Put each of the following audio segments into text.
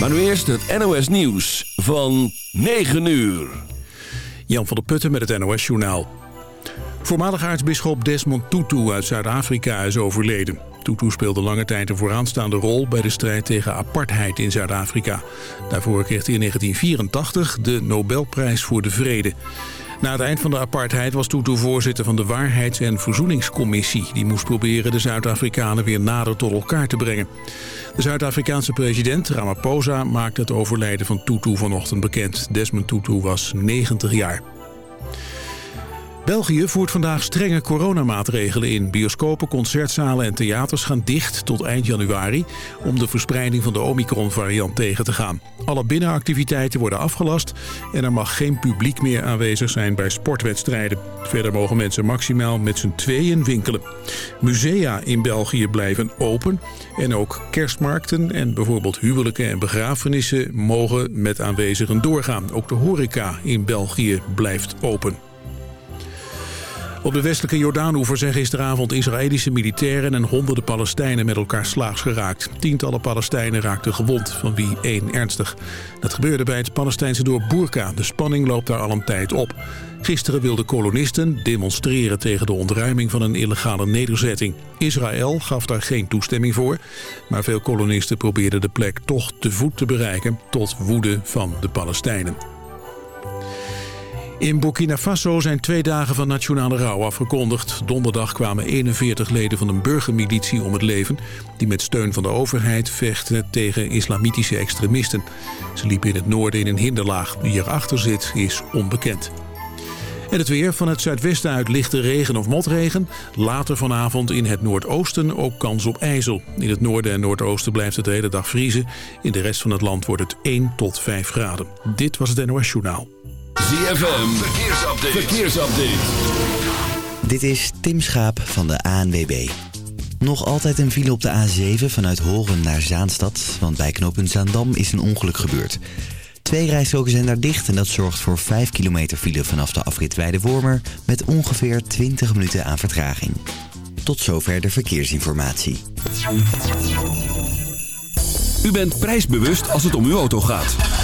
Maar nu eerst het NOS Nieuws van 9 uur. Jan van der Putten met het NOS Journaal. Voormalig aartsbisschop Desmond Tutu uit Zuid-Afrika is overleden. Tutu speelde lange tijd een vooraanstaande rol bij de strijd tegen apartheid in Zuid-Afrika. Daarvoor kreeg hij in 1984 de Nobelprijs voor de Vrede. Na het eind van de apartheid was Tutu voorzitter van de Waarheids- en Verzoeningscommissie. Die moest proberen de Zuid-Afrikanen weer nader tot elkaar te brengen. De Zuid-Afrikaanse president Ramaphosa maakte het overlijden van Tutu vanochtend bekend. Desmond Tutu was 90 jaar. België voert vandaag strenge coronamaatregelen in. Bioscopen, concertzalen en theaters gaan dicht tot eind januari... om de verspreiding van de Omicron-variant tegen te gaan. Alle binnenactiviteiten worden afgelast... en er mag geen publiek meer aanwezig zijn bij sportwedstrijden. Verder mogen mensen maximaal met z'n tweeën winkelen. Musea in België blijven open... en ook kerstmarkten en bijvoorbeeld huwelijken en begrafenissen... mogen met aanwezigen doorgaan. Ook de horeca in België blijft open. Op de westelijke Jordaanoever zijn gisteravond Israëlische militairen en honderden Palestijnen met elkaar slaags geraakt. Tientallen Palestijnen raakten gewond, van wie één ernstig. Dat gebeurde bij het Palestijnse dorp Burka. De spanning loopt daar al een tijd op. Gisteren wilden kolonisten demonstreren tegen de ontruiming van een illegale nederzetting. Israël gaf daar geen toestemming voor, maar veel kolonisten probeerden de plek toch te voet te bereiken tot woede van de Palestijnen. In Burkina Faso zijn twee dagen van nationale rouw afgekondigd. Donderdag kwamen 41 leden van een burgermilitie om het leven... die met steun van de overheid vechten tegen islamitische extremisten. Ze liepen in het noorden in een hinderlaag. Wie erachter zit is onbekend. En het weer van het zuidwesten uit lichte regen of motregen. Later vanavond in het noordoosten ook kans op ijzel. In het noorden en noordoosten blijft het de hele dag vriezen. In de rest van het land wordt het 1 tot 5 graden. Dit was het NOS Journaal. ZFM, verkeersupdate. verkeersupdate. Dit is Tim Schaap van de ANWB. Nog altijd een file op de A7 vanuit Horen naar Zaanstad... want bij knooppunt Zaandam is een ongeluk gebeurd. Twee rijstroken zijn daar dicht en dat zorgt voor 5 kilometer file... vanaf de afrit Weide-Wormer met ongeveer 20 minuten aan vertraging. Tot zover de verkeersinformatie. U bent prijsbewust als het om uw auto gaat.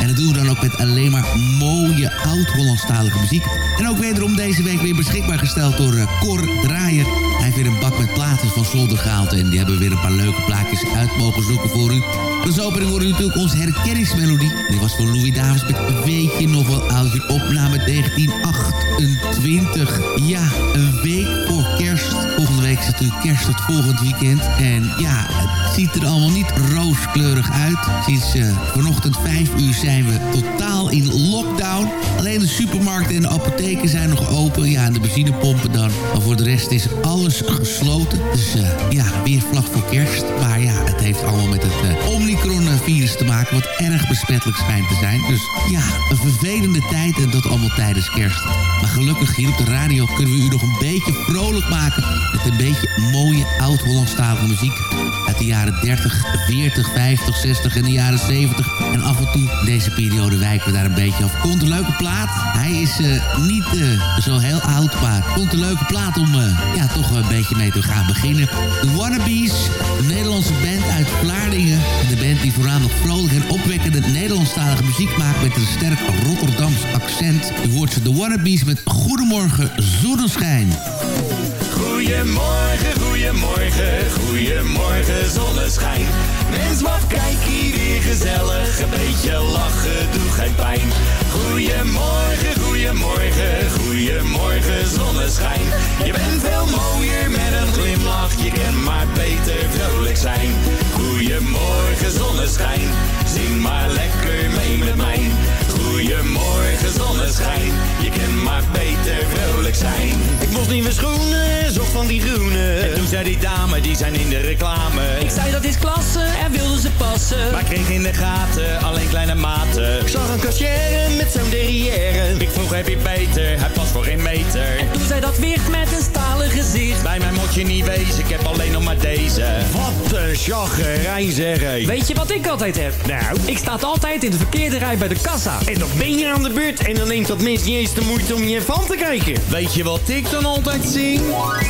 En dat doen we dan ook met alleen maar mooie oud-Hollandstalige muziek. En ook wederom deze week weer beschikbaar gesteld door uh, Cor Draaier. Hij heeft weer een bak met platen van zolder gehaald en die hebben weer een paar leuke plaatjes uit mogen zoeken voor u. Als opening u natuurlijk onze herkenningsmelodie. Die was van Louis Davis met Weet je nog wel oud? Opname 1928. Ja, een week voor kerst. Volgende week is natuurlijk kerst tot volgend weekend. En ja, ziet er allemaal niet rooskleurig uit. Sinds uh, vanochtend 5 uur zijn we totaal in lockdown. Alleen de supermarkten en de apotheken zijn nog open. Ja, en de benzinepompen dan. Maar voor de rest is alles gesloten. Dus uh, ja, weer vlak voor kerst. Maar ja, het heeft allemaal met het uh, Omicron-virus te maken... wat erg besmettelijk schijnt te zijn. Dus ja, een vervelende tijd en dat allemaal tijdens kerst. Maar gelukkig hier op de radio kunnen we u nog een beetje vrolijk maken... met een beetje mooie oud-Hollandstalige muziek... de jaren 30, 40, 50, 60 en de jaren 70. En af en toe, deze periode wijken we daar een beetje af. Komt een leuke plaat. Hij is uh, niet uh, zo heel oud, maar komt een leuke plaat om uh, ja, toch een beetje mee te gaan beginnen. The Wannabes, een Nederlandse band uit Vlaardingen. De band die voornamelijk vrolijk en opwekkende Nederlandstalige muziek maakt met een sterk Rotterdams accent. U hoort ze The Wannabes met Goedemorgen Zonneschijn. Goedemorgen, goedemorgen, goedemorgen zonneschijn. Mens, wat kijk hier weer gezellig, een beetje lachen, doe geen pijn. Goedemorgen, goedemorgen, goedemorgen zonneschijn. Je bent veel mooier met een glimlach, je kan maar beter vrolijk zijn. Goedemorgen zonneschijn, zing maar lekker mee met mij. Goedemorgen zonneschijn, je kan maar beter vrolijk zijn. Ik mocht niet meer schoenen, zocht van die groene. En toen zei die dame, die zijn in de reclame. Ik zei dat is klasse en wilde ze passen. Maar kreeg in de gaten alleen kleine maten. Ik zag een kassière met zo'n derrière. Ik vroeg heb je beter, voor geen meter. En toen zei dat wicht met een stalen gezicht. Bij mij moet je niet wezen, ik heb alleen nog maar deze. Wat een zeg hé. Weet je wat ik altijd heb? Nou, ik sta altijd in de verkeerde rij bij de kassa. En dan ben je aan de beurt en dan neemt dat mens niet eens de moeite om je van te kijken. Weet je wat ik dan altijd zing?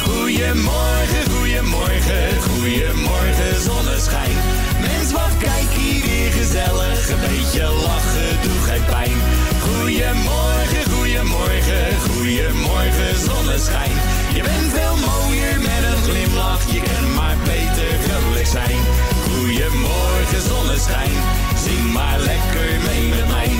Goedemorgen, goedemorgen, goedemorgen zonneschijn. Mens, wat kijk hier weer gezellig, een beetje lachen, doe geen pijn. Goedemorgen, goedemorgen, goedemorgen zonneschijn. Je bent veel mooier met een glimlach, je kan maar beter vrolijk zijn. Goedemorgen zonneschijn, zing maar lekker mee met mij.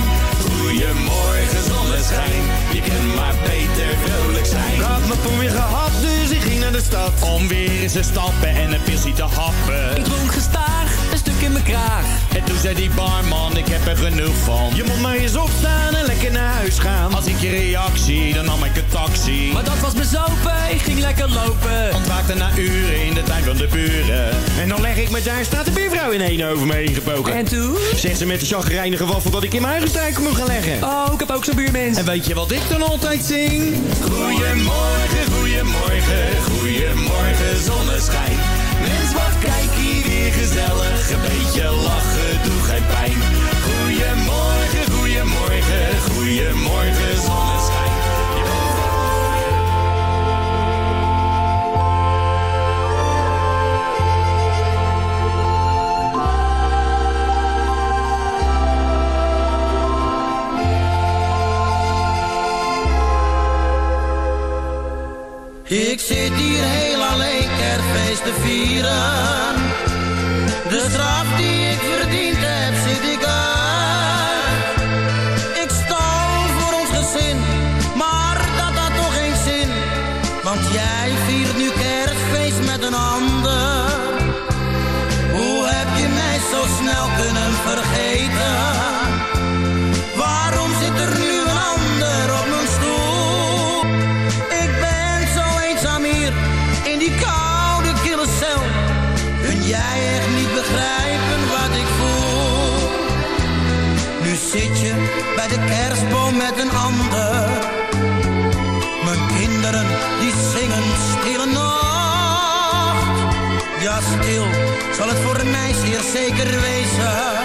Goedemorgen zonneschijn, je kan maar beter vrolijk zijn. Ik had mijn poen weer gehad, dus ik ging naar de stad. Om weer eens te stappen en een pilsie te happen. Ik dronk gestaag, een stuk in mijn kraag. En toen zei die barman, ik heb er genoeg van. Je moet maar eens opstaan en lekker naar huis gaan. Als ik je reactie, dan nam ik een taxi. Maar dat was bezopen, ik ging lekker lopen. Ontwaakte na uren in de tuin van de buren. En dan leg ik me daar, staat de buurvrouw in één over me heen gepoken. En toen? Zegt ze met de chagrijnige waffel dat ik in mijn eigen struiken moet gaan leggen. Oh, ik heb ook zo'n buurmens. En weet je wat ik dan altijd zing? Goedemorgen, goedemorgen, goedemorgen zonneschijn. Mens, wat kijk gezellig, een beetje lachen, doe geen pijn. Goedemorgen, goedemorgen, goedemorgen zonneschijn. Ik zit hier heel alleen kerstfeest te vieren. De straf die bij de kerstboom met een ander. Mijn kinderen die zingen stille nacht. Ja, stil zal het voor mij zeer zeker wezen.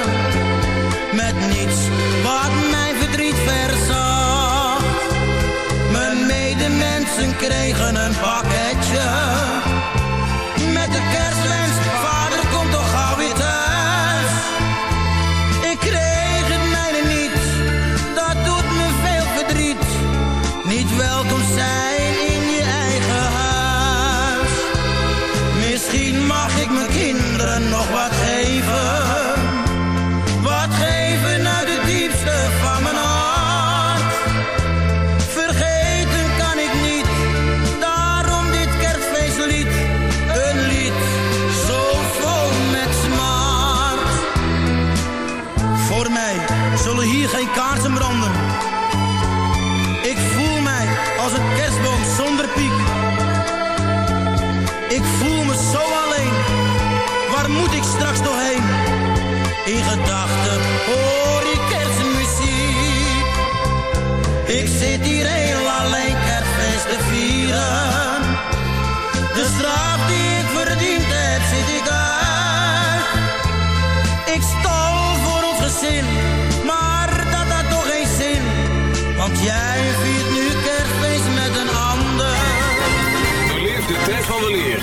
Vieren. De straf die ik verdiend heb, zit ik uit. Ik stal voor ons gezin, maar dat had toch geen zin. Want jij viert nu kerstfeest met een ander. Beleef de tijd van de leer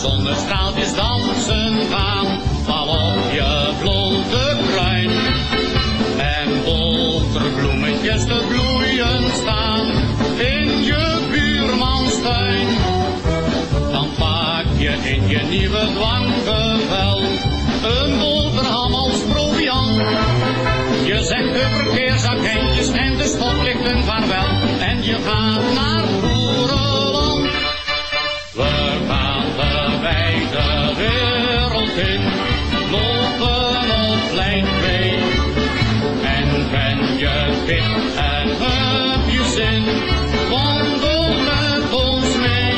zonnestraaltjes dansen gaan, val op je blonde kruin. En boterbloemetjes te bloeien staan in je buurmanstuin. Dan pak je in je nieuwe dwanggevel een boterham als proviant. Je zegt de verkeersagentjes en de stoplichten vaarwel en je gaat naar Boerenland. Gaan de wereld in, lopen op 2. En ben je fit en heb je zin, wandel met ons mee.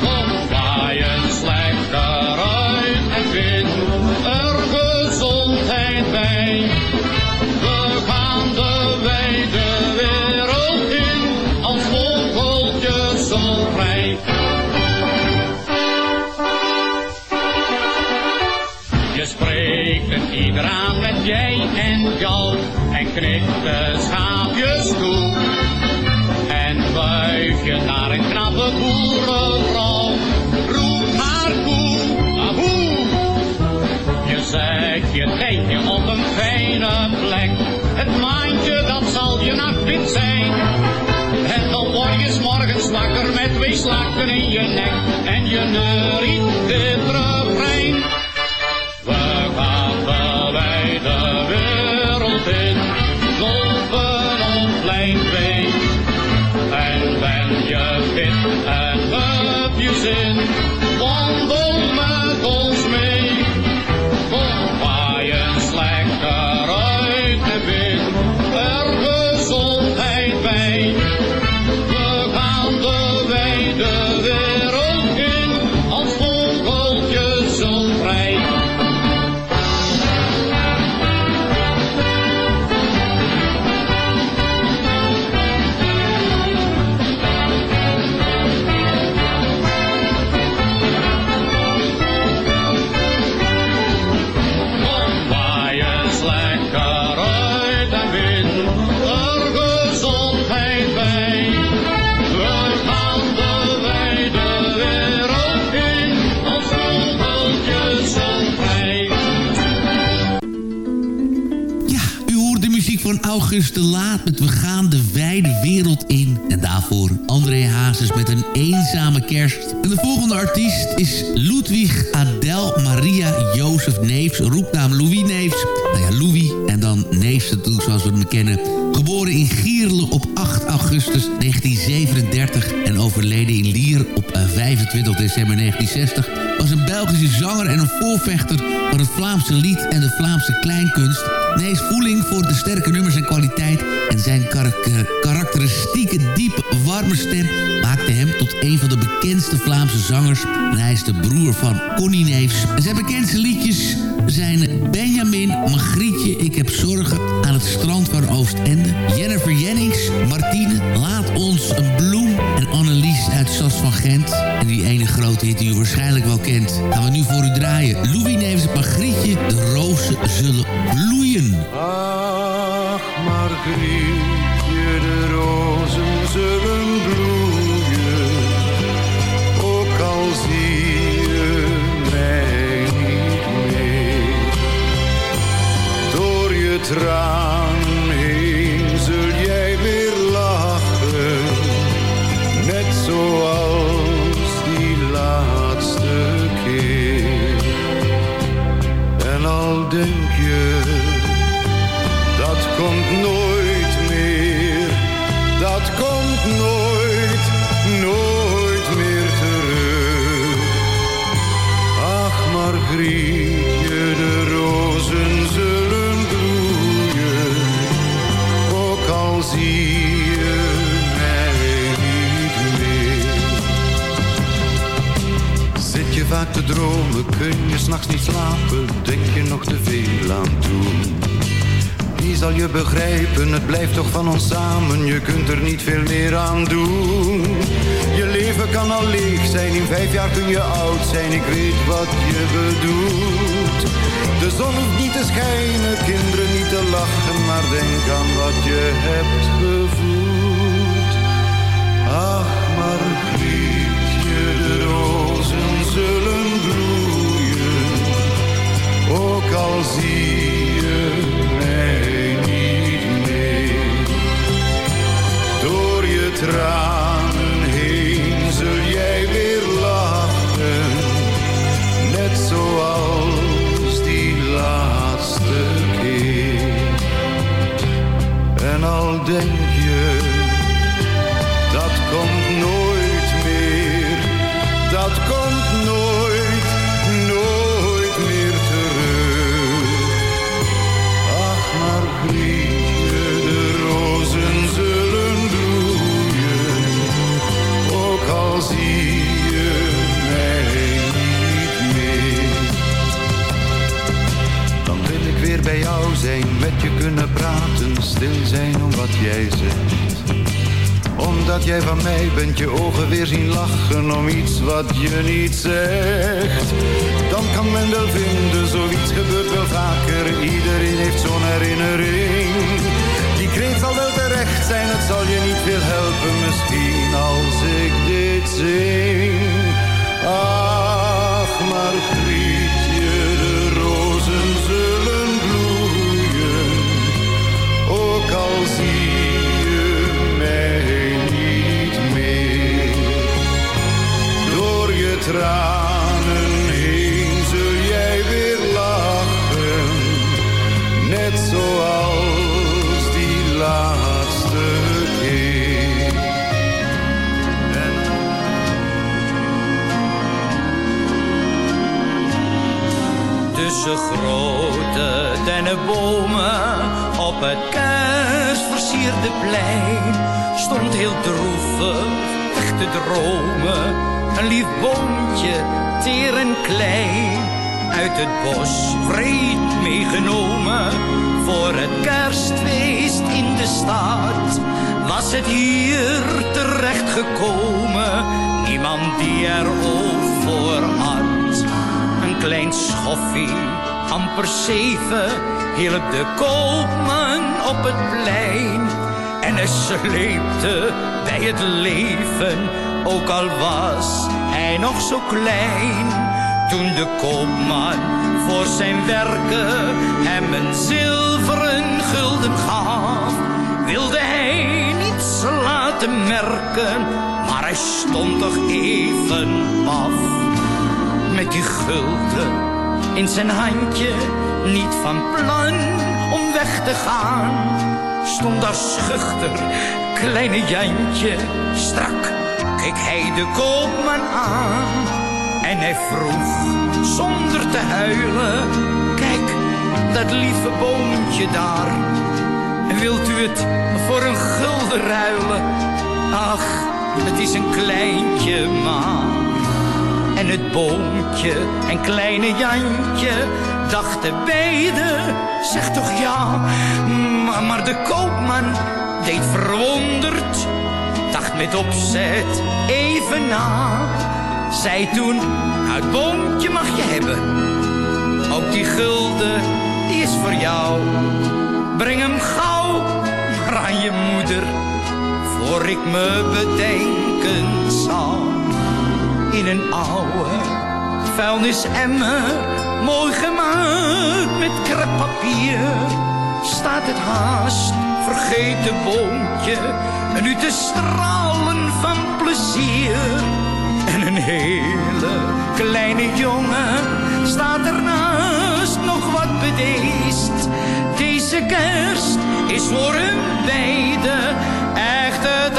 Kom eens lekker uit en vind er gezondheid bij. We gaan de wijde wereld in, als vogeltjes zo vrij. Het ieder aan met jij en jou en knikt de schaapjes toe. En wuif je naar een knappe boerenvrouw, roep haar koe, ahoe. Je zet je tentje op een fijne plek, het maandje dat zal je nachtwit zijn. En dan word je morgens wakker met twee slakken in je nek en je neuriet refrein. Je August de Laat met We gaan de wijde wereld in. En daarvoor André Hazes met een eenzame kerst. En de volgende artiest is Ludwig Adel Maria Jozef Neefs, roepnaam Louis Neefs. Nou ja, Louis en dan Neefs natuurlijk zoals we hem kennen. Geboren in Gierle op 8 augustus 1937 en overleden in Lier op eh, 25 december 1960 was een Belgische zanger en een voorvechter van het Vlaamse lied en de Vlaamse kleinkunst. Nees voeling voor de sterke nummers en kwaliteit en zijn karak- eh, karakteristieke diepe warme stem maakte hem tot een van de bekendste Vlaamse zangers. En hij is de broer van Connie Neefs. En zijn bekendste liedjes zijn Benjamin, Magrietje, Ik heb zorgen aan het strand van Oostende. Jennifer Jennings, Martine, Laat ons een bloem en Annelies uit Sas van Gent. En die ene grote hit die u waarschijnlijk wel kent, gaan we nu voor u draaien. Louis Neefs Magrietje, de rozen zullen bloeien. Ach, Margrietje, Traan heen zul jij weer lachen. Net zoals die laatste keer. En al denk je dat komt nooit meer, dat komt nooit, dromen, kun je s'nachts niet slapen, denk je nog te veel aan toen. Wie zal je begrijpen, het blijft toch van ons samen, je kunt er niet veel meer aan doen. Je leven kan al leeg zijn, in vijf jaar kun je oud zijn, ik weet wat je bedoelt. De zon hoeft niet te schijnen, kinderen niet te lachen, maar denk aan wat je hebt gevoeld. Kerstversierde plein stond heel droevig weg te dromen. Een lief boontje, teer en klein, uit het bos vreed meegenomen. Voor het kerstfeest in de stad was het hier terecht gekomen. Niemand die er oog voor had. Een klein schoffie, amper zeven, hielp de koopman op het plein. En hij sleepte bij het leven, ook al was hij nog zo klein. Toen de koopman voor zijn werken hem een zilveren gulden gaf, wilde hij niets laten merken, maar hij stond toch even paf met die gulden in zijn handje, niet van plan weg te gaan. Stond daar schuchter, kleine Jantje, strak keek hij de koopman aan. En hij vroeg, zonder te huilen, kijk, dat lieve boontje daar. Wilt u het voor een gulden ruilen? Ach, het is een kleintje maar. Het boontje en kleine Jantje dachten beiden, zeg toch ja. Maar, maar de koopman deed verwonderd, dacht met opzet even na. Zei toen, het boontje mag je hebben. Ook die gulden, die is voor jou. Breng hem gauw maar aan je moeder, voor ik me bedenken zal in een oude vuilnisemmer, mooi gemaakt met kreppapier, staat het haast vergeten boontje, nu te stralen van plezier. En een hele kleine jongen staat ernaast nog wat bedeesd. Deze kerst is voor hun beiden echt het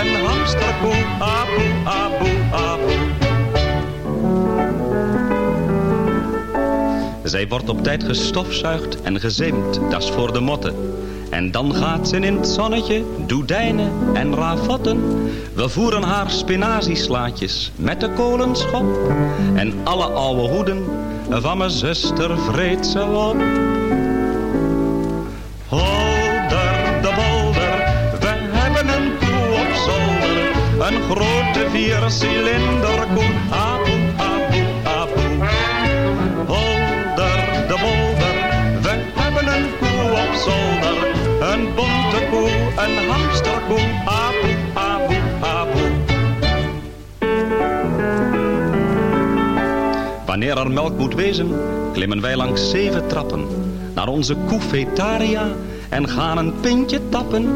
een hamsterkoe, abu, abu, abu. Zij wordt op tijd gestofzuigd en gezeemd, dat is voor de motten. En dan gaat ze in het zonnetje, doedijnen en ravotten. We voeren haar spinazieslaatjes met de kolenschop. En alle oude hoeden van mijn zuster vreet ze op. Een grote viercilinder koe, abu, abu, abu. Holder de bolder, we hebben een koe op zolder. Een bonte koe, een hamsterkoe, abu, abu, abu. Wanneer er melk moet wezen, klimmen wij langs zeven trappen naar onze koefetaria en gaan een pintje tappen.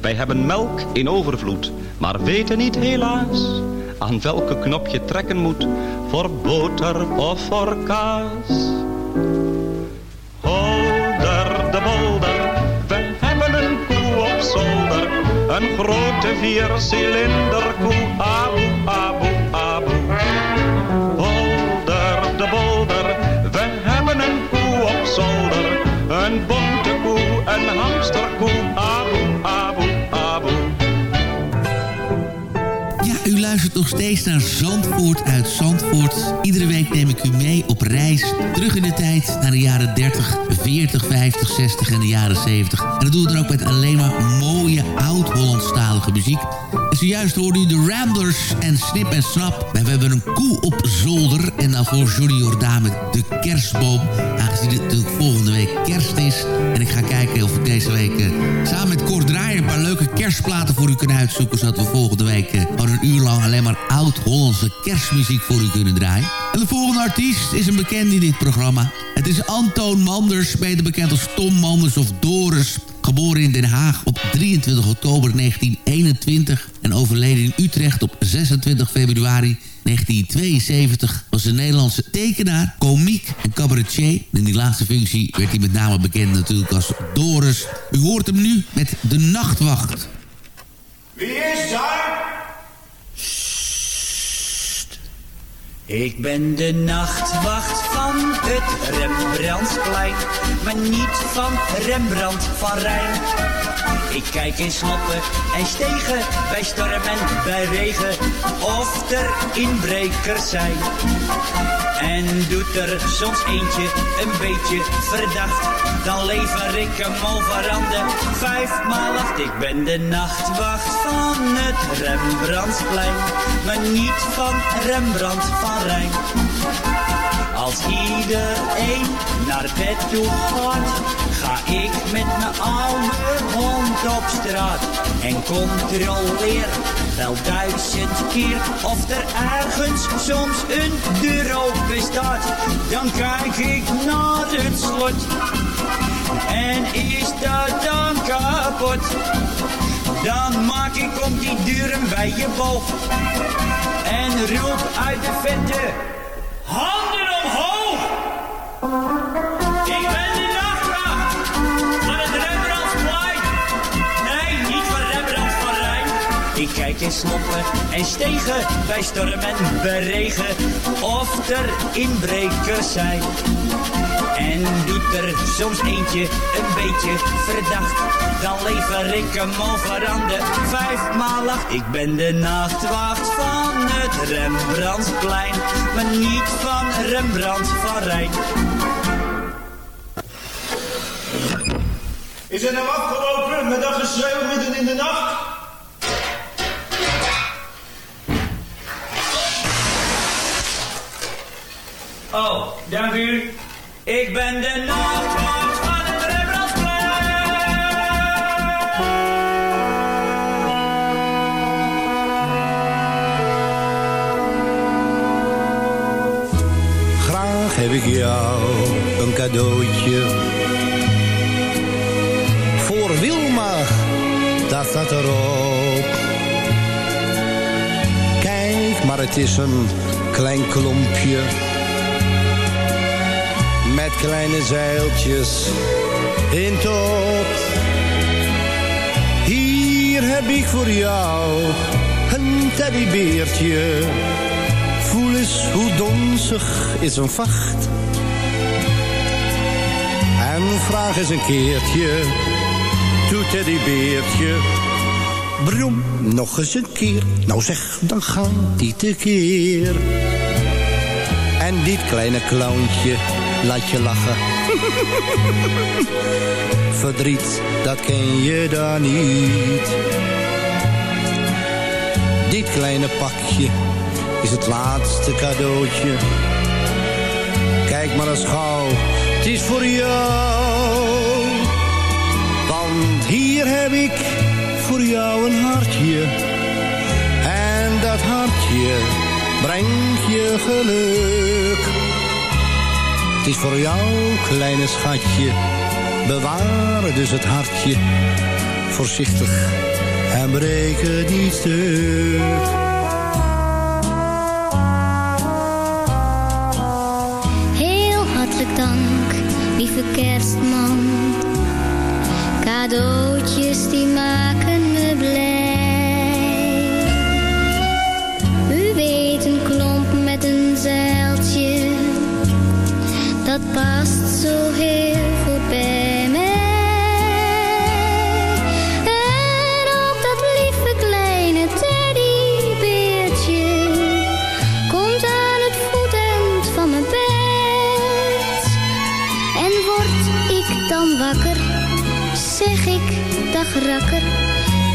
Wij hebben melk in overvloed, maar weten niet helaas aan welke knop je trekken moet voor boter of voor kaas. Holder de bolder, we hebben een koe op zolder, een grote viercilinder koe, abu. Nog steeds naar Zandvoort uit Zandvoort. Iedere week neem ik u mee op reis. Terug in de tijd naar de jaren 30, 40, 50, 60 en de jaren 70. En dat doen we dan ook met alleen maar mooie oud-Hollandstalige muziek. En zojuist hoorde u de Ramblers en Snip en Snap. We hebben een koe op zolder. En daarvoor Johnny Jordaan met de kerstboom. Aangezien het natuurlijk volgende week kerst is. En ik ga kijken of ik deze week eh, samen met Kort Draaier... een paar leuke kerstplaten voor u kunnen uitzoeken... zodat we volgende week gewoon een uur lang alleen maar oud-Hollandse kerstmuziek voor u kunnen draaien. En de volgende artiest is een bekende in dit programma. Het is Antoon Manders, beter bekend als Tom Manders of Doris... Geboren in Den Haag op 23 oktober 1921 en overleden in Utrecht op 26 februari 1972 was een Nederlandse tekenaar, komiek en cabaretier. In die laatste functie werd hij met name bekend natuurlijk als Doris. U hoort hem nu met De Nachtwacht. Wie is daar? Ik ben de nachtwacht van het Rembrandtsplein, maar niet van Rembrandt van Rijn. Ik kijk in sloppen en stegen, bij storm en bij regen, of er inbrekers zijn. En doet er soms eentje een beetje verdacht, dan lever ik hem over aan de vijf maal acht. Ik ben de nachtwacht van het Rembrandtsplein, maar niet van Rembrandt van Rijn. Als iedereen naar bed toe gaat, ga ik met mijn oude hond op straat en controleer wel duizend keer of er ergens soms een deur open staat. Dan kijk ik naar het slot en is dat dan kapot? Dan maak ik om die deuren bij je boog en roep uit de vette handen omhoog. Kijk eens sloppen en stegen bij storm en beregen. Of er inbrekers zijn. En doet er soms eentje een beetje verdacht. Dan lever ik hem over aan de vijfmaal acht. Ik ben de nachtwacht van het Rembrandtplein. Maar niet van Rembrandt van Rijn. Is het nou afgelopen met dat geschreeuw midden in de nacht? Oh, dank u. Ik ben de nachtwacht van het Graag heb ik jou een cadeautje. Voor Wilma, dat staat erop. Kijk, maar het is een klein klompje. Kleine zeiltjes in top. Hier heb ik voor jou een teddybeertje. Voel eens hoe donzig is een vacht. En vraag eens een keertje, doet teddybeertje. Brom, nog eens een keer. Nou zeg, dan gaat die tekeer. En dit kleine clowntje laat je lachen. Verdriet, dat ken je dan niet. Dit kleine pakje is het laatste cadeautje. Kijk maar eens gauw, het is voor jou. Want hier heb ik voor jou een hartje. En dat hartje brengt je geluk. Is voor jou, kleine schatje. Bewaar dus het hartje voorzichtig en breek het niet stuk. Heel hartelijk dank, lieve kerstman. Cadeautjes die maken zo heel goed bij mij. En ook dat lieve kleine teddybeertje komt aan het voetend van mijn bed. En word ik dan wakker, zeg ik dag rakker.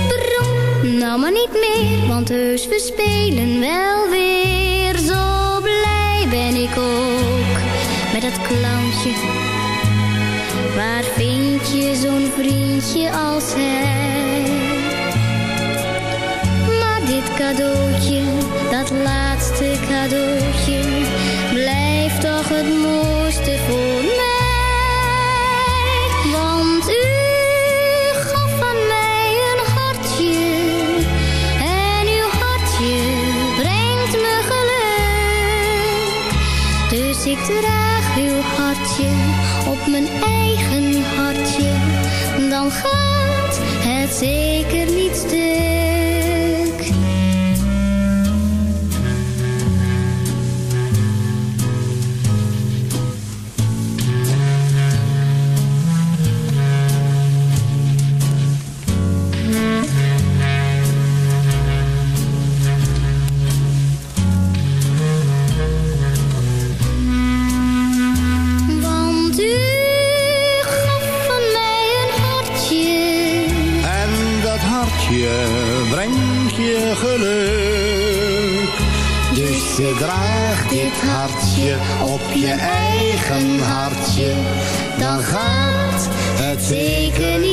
Brom, nou maar niet meer, want heus we spelen wel weer. Zo blij ben ik ook met dat clowntje. Waar vind je zo'n vriendje als hij? Maar dit cadeautje, dat laatste cadeautje, blijft toch het mooiste voor mij. Want u gaf van mij een hartje, en uw hartje brengt me geluk. Dus ik draag uw hartje op mijn eigen hartje, dan gaat het zeker niet stuk. Je eigen hartje. Dan gaat het zeker niet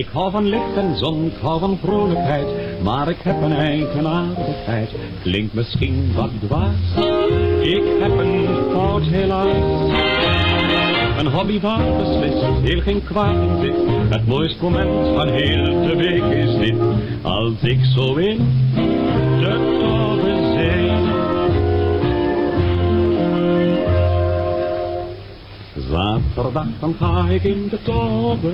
Ik hou van licht en zon, ik hou van vrolijkheid, maar ik heb een eigenaardigheid. Klinkt misschien wat dwaas, ik heb een fout helaas. Een hobby waar beslist heel geen kwaad in zit. Het mooiste moment van heel de week is dit. Als ik zo in de tobbe zee. Zaterdag dan ga ik in de tobbe.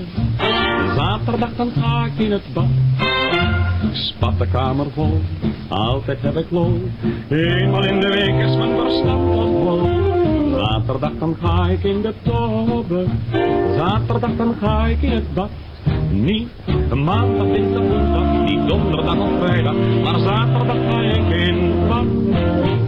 Zaterdag dan ga ik in het bad. Spat de kamer vol, altijd heb ik lol. Eenmaal in de week is mijn verstand nog vol. Zaterdag dan ga ik in de tobbe. Zaterdag dan ga ik in het bad. Niet maandag, dinsdag, woensdag, niet donderdag of vrijdag, maar zaterdag ga ik in het bad.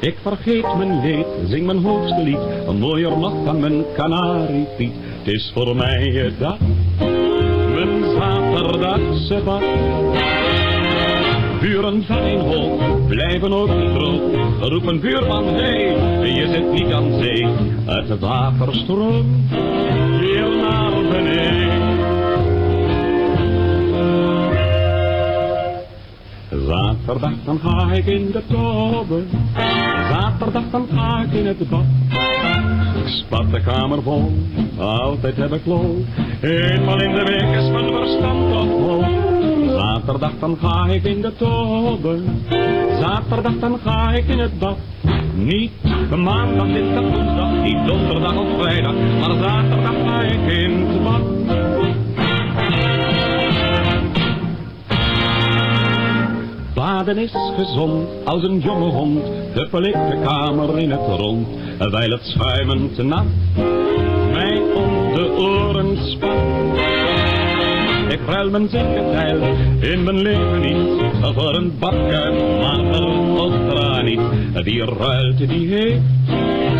Ik vergeet mijn leed, zing mijn hoogste lied, een mooier nog dan mijn kanariepiet. Het is voor mij dag, mijn zaterdagse bad. Buren van een hoog, blijven ook droog. Roepen buurman, hé, hey, je zit niet aan zee. Het water stroomt heel naar beneden. Zaterdag dan ga ik in de tobbe. Zaterdag dan ga ik in het bad. Spat de kamer vol, altijd heb ik lol. Eenmaal in de week is mijn verstand vol. Zaterdag dan ga ik in de tobbe. Zaterdag dan ga ik in het bad. Niet maandag, dinsdag, woensdag, niet donderdag of vrijdag. Maar zaterdag ga ik in het bad. Baden is gezond als een jonge hond, de kamer in het rond, wijl het schuimend nat mij om de oren spat. Ik ruil mijn zekerheid in mijn leven niet, voor een badkuip, maar ultra niet. Die ruilt, die heeft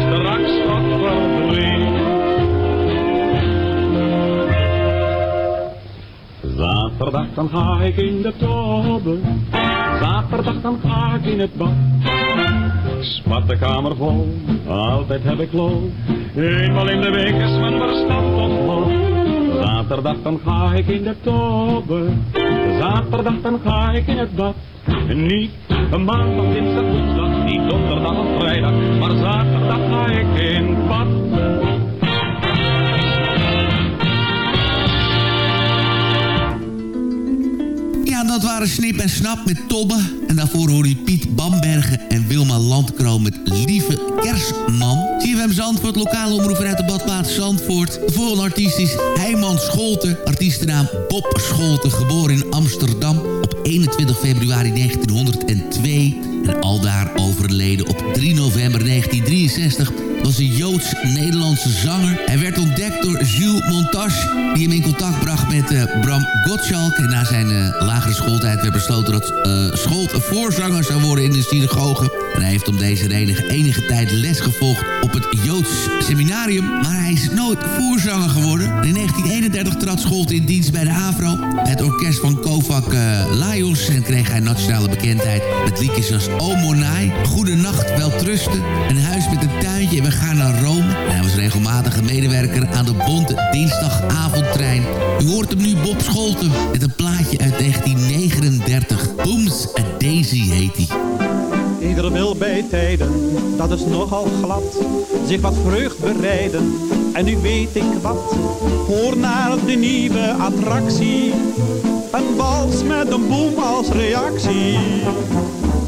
straks wat verdriet. Zaterdag dan ga ik in de tobbe. Zaterdag dan ga ik in het bad. Spat de kamer vol, altijd heb ik lol. Eenmaal in de week is mijn verstand vol. Zaterdag dan ga ik in de tobbe. Zaterdag dan ga ik in het bad. Niet maandag, dinsdag, woensdag, niet donderdag of vrijdag. Maar zaterdag ga ik in het bad. Dat waren Snip en Snap met Tobbe. En daarvoor hoor je Piet Bambergen en Wilma Landkroon met Lieve Kerstman. CFM Zandvoort, lokale omroeper uit de badplaats Zandvoort. De volgende artiest is Heiman Scholten. Artiestennaam Bob Scholten, geboren in Amsterdam op 21 februari 1902. En aldaar overleden op 3 november 1963 was een Joods-Nederlandse zanger. Hij werd ontdekt door Jules Montage, die hem in contact bracht met uh, Bram Gottschalk. En na zijn uh, lagere schooltijd werd besloten dat uh, Scholt een voorzanger zou worden in de synagoge. Hij heeft om deze reden enige tijd les gevolgd op het Joods seminarium. Maar hij is nooit voorzanger geworden. In 1931 trad Scholt in dienst bij de AVRO. Het orkest van Kovac Lajos. En kreeg hij nationale bekendheid met liedjes als O Monai, Goede Nacht, Weltrusten, Een Huis met een Tuintje en We gaan naar Rome. Hij was regelmatig een medewerker aan de Bonte Dinsdagavondtrein. U hoort hem nu Bob Scholten met een plaatje uit 1939. Booms Daisy heet hij. Ieder wil bij tijden, dat is nogal glad, zich wat vreugd bereiden. En nu weet ik wat, hoor naar de nieuwe attractie. Een bals met een boom als reactie.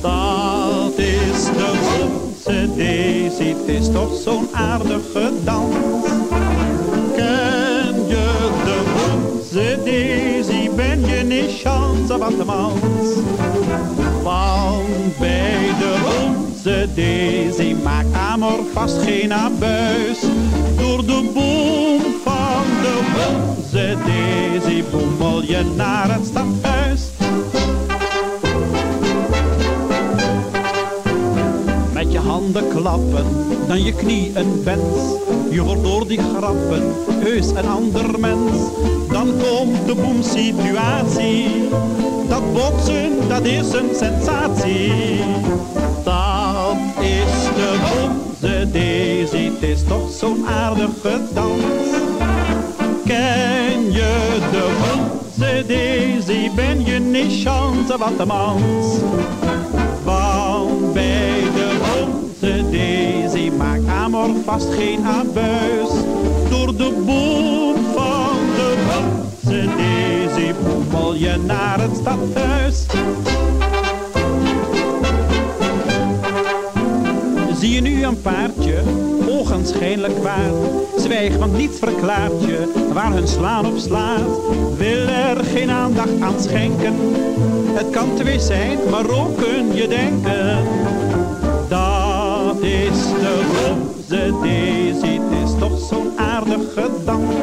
Dat is de Boomse Daisy, het is toch zo'n aardige dans. Ken je de Boomse Daisy, ben je niet chance wat de mans. Want bij de onze Daisy maakt Amor vast geen abuis. Door de boom van de onze Daisy boemel je naar het stadhuis. Met je handen klappen, dan je knie een wens. Je hoort door die grappen, heus een ander mens. Dan komt de boemsituatie. Dat botsen, dat is een sensatie. Dat is de onze Daisy, het is toch zo'n aardige dans. Ken je de onze Daisy, ben je niet chance wat de mans. Want bij de onze Daisy maakt Amor vast geen abuis. Door de boom van de onze Daisy boemel je naar het stadhuis. Zie je nu een paardje, ogenschijnlijk kwaad. Zwijg, want niets verklaart je waar hun slaan op slaat. Wil er geen aandacht aan schenken. Het kan twee zijn, maar ook kun je denken. Dat is de roze Daisy, het is toch zo'n aardige dans.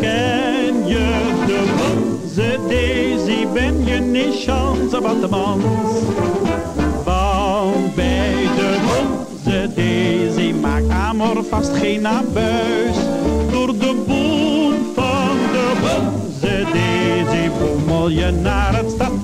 Ken je de roze Daisy, ben je niet chance wat de mans. Amor vast geen abuis. Door de boom van de roze Daisy boemel je naar het stadhuis.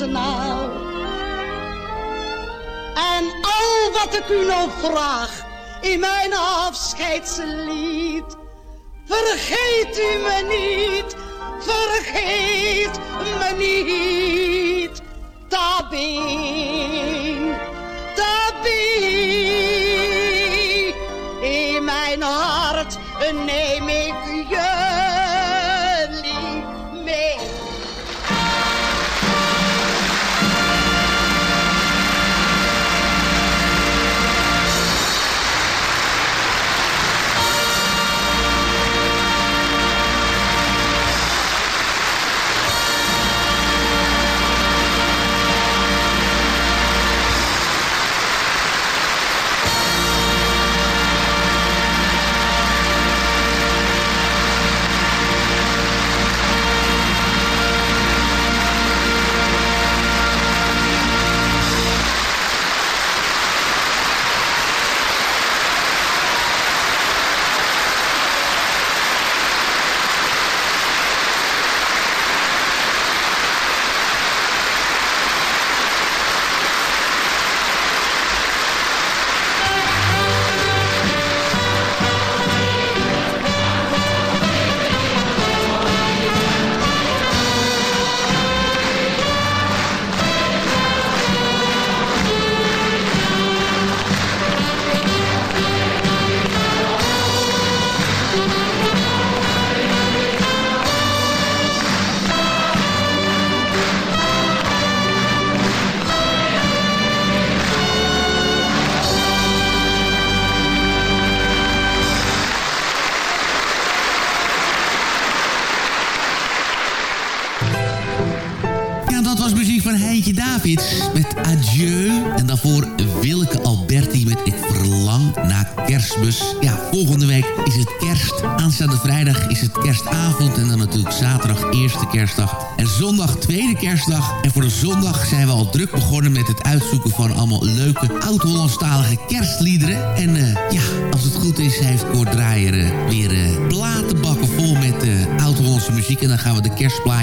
En al wat ik u nou vraag in mijn afscheidslied. Vergeet u me niet, vergeet me niet. Tabin,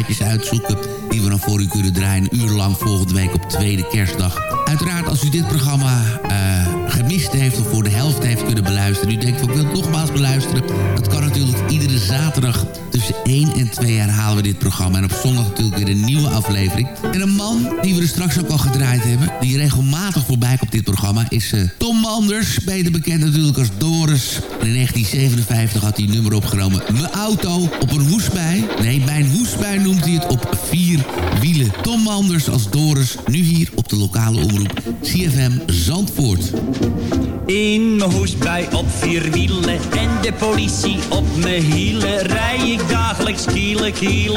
de kerstplaatjes uitzoeken die we dan voor u kunnen draaien. Een uur lang volgende week op tweede kerstdag. Uiteraard als u dit programma eh, gemist heeft of voor de helft heeft kunnen beluisteren. U denkt van ik wil nogmaals beluisteren. Dat kan natuurlijk iedere zaterdag programma. En op zondag natuurlijk weer een nieuwe aflevering. En een man die we er straks ook al gedraaid hebben. Die regelmatig voorbij komt op dit programma is eh, Tom Manders. Beter bekend natuurlijk als Doris. En in 1957 had hij een nummer opgenomen. Mijn auto op een hoesbij. Nee, mijn hoesbij noemt hij het op vier wielen. Tom Manders als Doris. Nu hier op de lokale omroep CFM Zandvoort. In mijn hoesbui op vier wielen en de politie op mijn hielen rij ik dagelijks kielen kielen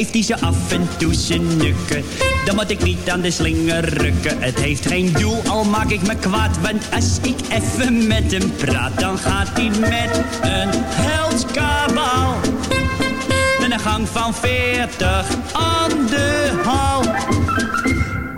heeft hij ze af en toe zijn nukken. Dan moet ik niet aan de slinger rukken. Het heeft geen doel, al maak ik me kwaad. Want als ik even met hem praat, dan gaat hij met een heldskabaal. Met een gang van veertig aan de hal.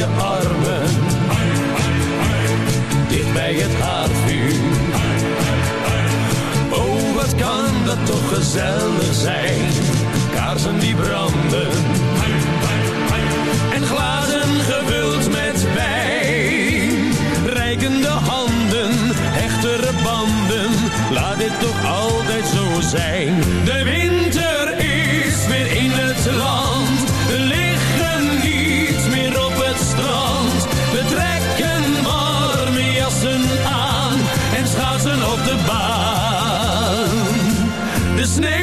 je armen. Dicht bij het haardvuur. Oh, wat kan dat toch gezellig zijn. Kaarsen die branden. En glazen gevuld met wijn. Rijkende handen, echtere banden. Laat dit toch altijd zo zijn. De winter is weer in het land. listening.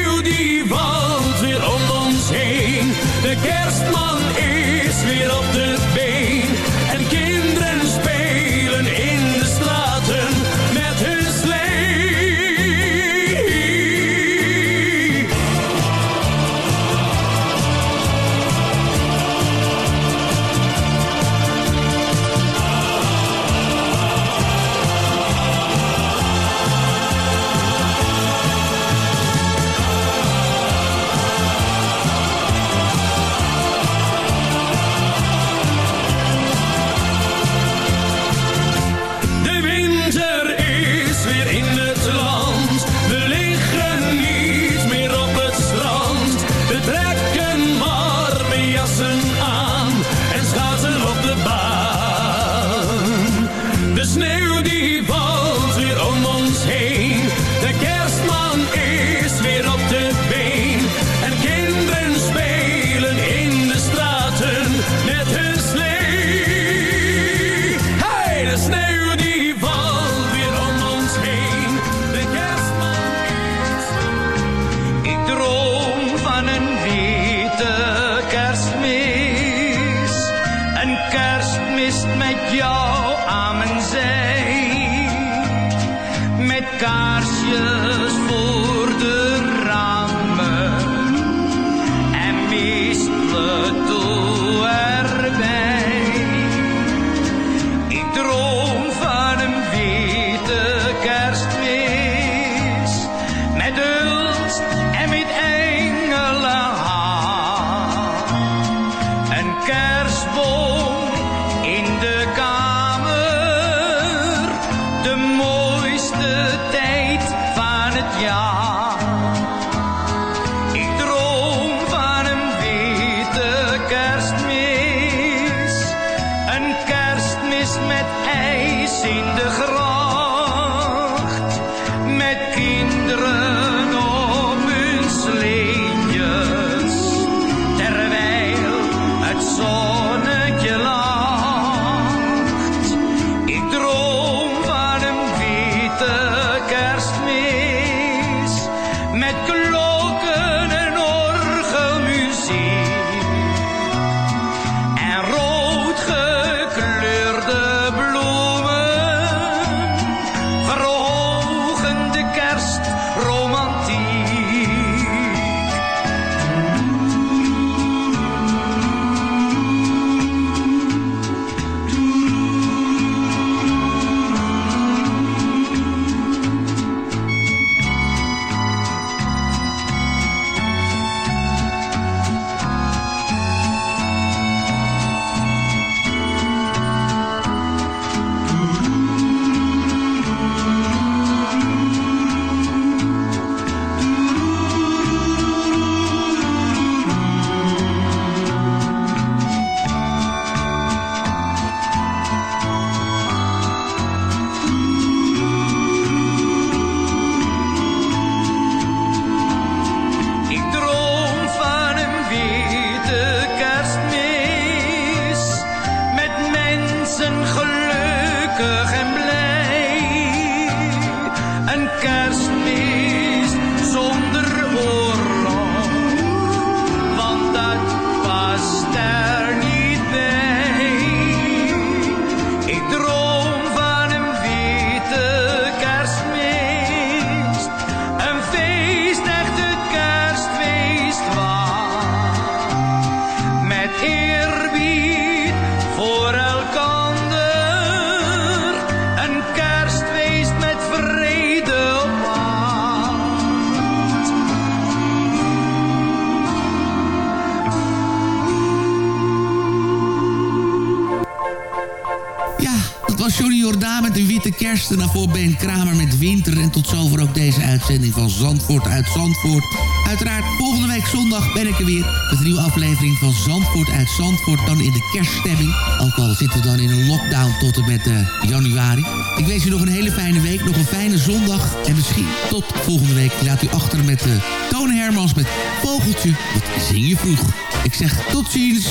Van Zandvoort uit Zandvoort. Uiteraard, volgende week zondag ben ik er weer. Met een nieuwe aflevering van Zandvoort uit Zandvoort. Dan in de kerststemming. Ook al zitten we dan in een lockdown tot en met uh, januari. Ik wens u nog een hele fijne week. Nog een fijne zondag. En misschien tot volgende week. Laat u achter met uh, Toon Hermans met Vogeltje. Wat zing je vroeg? Ik zeg tot ziens.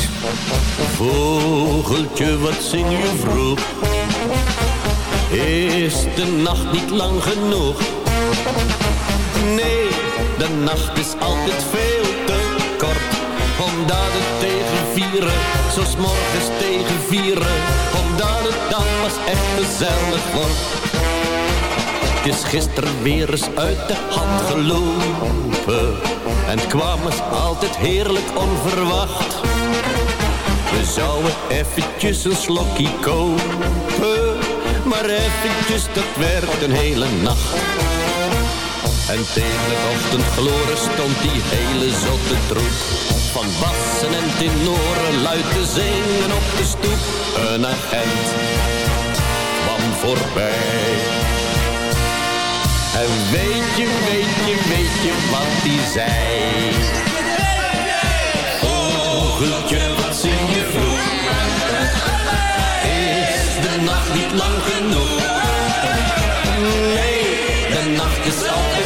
Vogeltje, wat zing je vroeg? Is de nacht niet lang genoeg? Nee, de nacht is altijd veel te kort. Omdat het tegen vieren, zo morgens tegen vieren. Omdat het dan pas echt gezellig wordt. Het is gisteren weer eens uit de hand gelopen. En kwam eens altijd heerlijk onverwacht. We zouden eventjes een slokje kopen. Maar eventjes, dat werd een hele nacht. En tegen de ochtendgloren stond die hele zotte troep. Van bassen en tenoren luid te zingen op de stoep. Een agent kwam voorbij. En weet je, weet je, weet je wat die zei? Vogeltje, wat zing je vroeg? Is de nacht niet lang genoeg? Nee, de nacht is altijd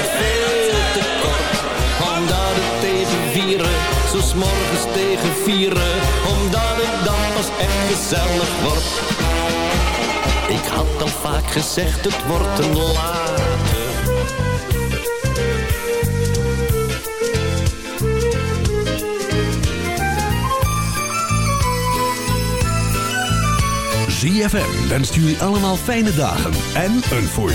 zo morgens tegen vieren. Omdat het dan pas echt gezellig wordt. Ik had al vaak gezegd, het wordt een later. ZFM wenst jullie allemaal fijne dagen en een voorspoedig